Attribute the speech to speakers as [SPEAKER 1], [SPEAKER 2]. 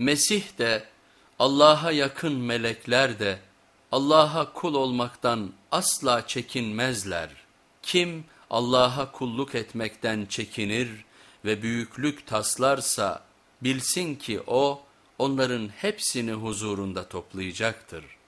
[SPEAKER 1] Mesih de Allah'a yakın melekler de Allah'a kul olmaktan asla çekinmezler. Kim Allah'a kulluk etmekten çekinir ve büyüklük taslarsa bilsin ki o onların hepsini huzurunda toplayacaktır.''